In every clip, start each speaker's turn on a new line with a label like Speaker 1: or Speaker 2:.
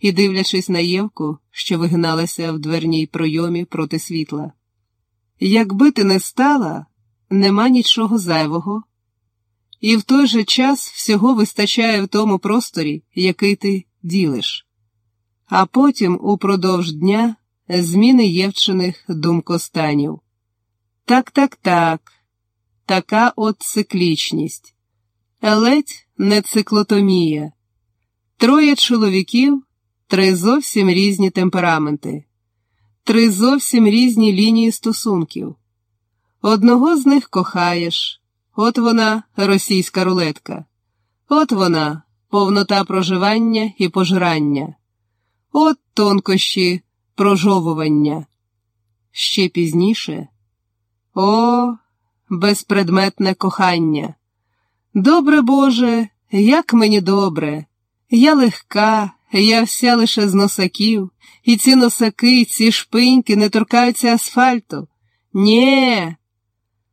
Speaker 1: і дивлячись на Євку, що вигналася в дверній пройомі проти світла. Якби ти не стала, нема нічого зайвого, і в той же час всього вистачає в тому просторі, який ти ділиш. А потім упродовж дня зміни Євчиних думкостанів. Так, так, так, така от циклічність, ледь не циклотомія. Троє чоловіків, три зовсім різні темпераменти, три зовсім різні лінії стосунків. Одного з них кохаєш, от вона російська рулетка, от вона повнота проживання і пожирання, от тонкощі прожовування. Ще пізніше о, безпредметне кохання. Добре Боже, як мені добре, я легка, я вся лише з носаків, і ці носаки, ці шпиньки не торкаються асфальту. Нє.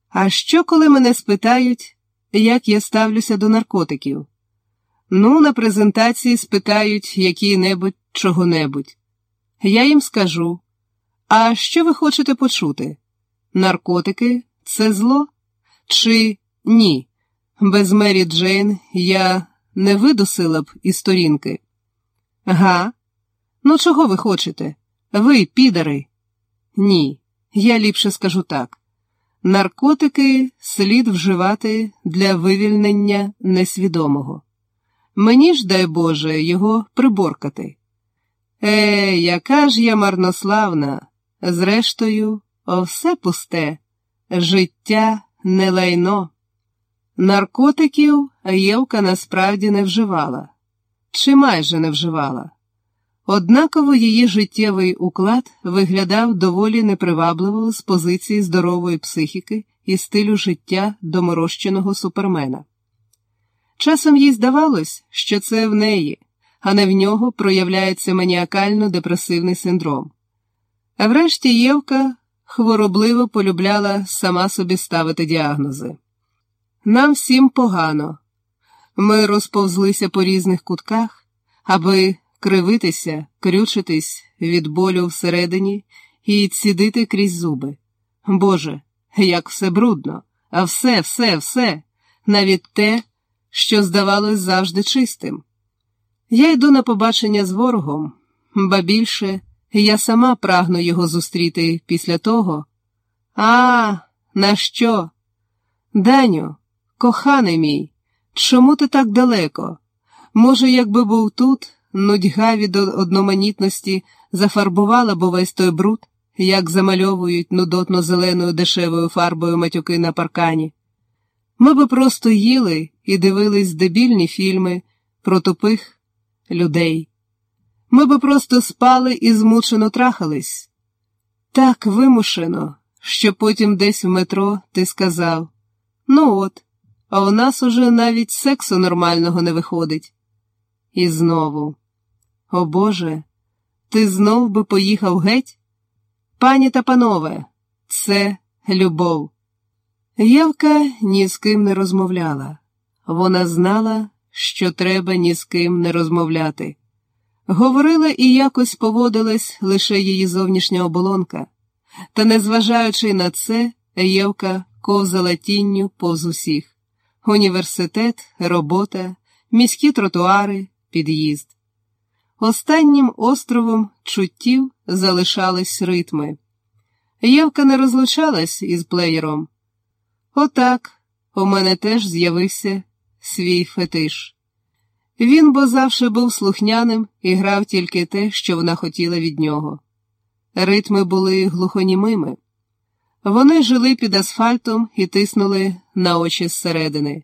Speaker 1: А що, коли мене спитають, як я ставлюся до наркотиків? Ну, на презентації спитають які-небудь чого-небудь. Я їм скажу. А що ви хочете почути? Наркотики це зло? Чи ні? Без Мері Джейн я не видусила б із сторінки. Га? Ну, чого ви хочете? Ви, підари? Ні, я ліпше скажу так. Наркотики слід вживати для вивільнення несвідомого. Мені ж, дай Боже, його приборкати. Е, яка ж я марнославна, зрештою, все пусте, життя не лайно. Наркотиків Євка насправді не вживала, чи майже не вживала. Однаково її життєвий уклад виглядав доволі непривабливо з позиції здорової психіки і стилю життя доморощеного супермена. Часом їй здавалось, що це в неї, а не в нього проявляється маніакально депресивний синдром. А врешті Євка хворобливо полюбляла сама собі ставити діагнози. Нам всім погано. Ми розповзлися по різних кутках, аби кривитися, крючитись від болю всередині і цідити крізь зуби. Боже, як все брудно, а все, все, все, навіть те, що здавалось завжди чистим. Я йду на побачення з ворогом, ба більше я сама прагну його зустріти після того. А, на що? Даню, коханий мій, чому ти так далеко? Може, якби був тут, нудьга від одноманітності зафарбувала б увесь той бруд, як замальовують нудотно зеленою дешевою фарбою матюки на паркані. Ми би просто їли і дивились дебільні фільми про тупих людей. Ми би просто спали і змучено трахались. Так вимушено, що потім десь в метро ти сказав: ну от, а у нас уже навіть сексу нормального не виходить. І знову, о Боже, ти знов би поїхав геть? Пані та панове, це любов. Євка ні з ким не розмовляла. Вона знала, що треба ні з ким не розмовляти. Говорила і якось поводилась лише її зовнішня оболонка, та, незважаючи на це, Євка ковзала тінню повз усіх університет, робота, міські тротуари, під'їзд. Останнім островом чуттів залишались ритми. Євка не розлучалась із плеєром. Отак у мене теж з'явився свій фетиш. Він бо завжди був слухняним і грав тільки те, що вона хотіла від нього. Ритми були глухонімими. Вони жили під асфальтом і тиснули на очі зсередини.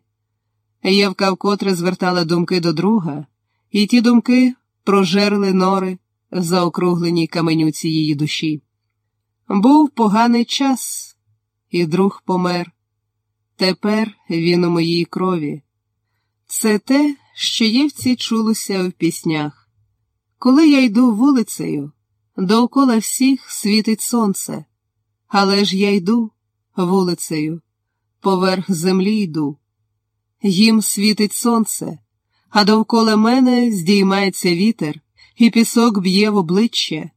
Speaker 1: Євка вкотре звертала думки до друга, і ті думки прожерли нори в заокругленій каменюці її душі. Був поганий час, і друг помер. Тепер він у моїй крові. Це те, що Євці чулося в піснях. Коли я йду вулицею, довкола всіх світить сонце, але ж я йду вулицею, поверх землі йду. Їм світить сонце, а довкола мене здіймається вітер і пісок б'є в обличчя.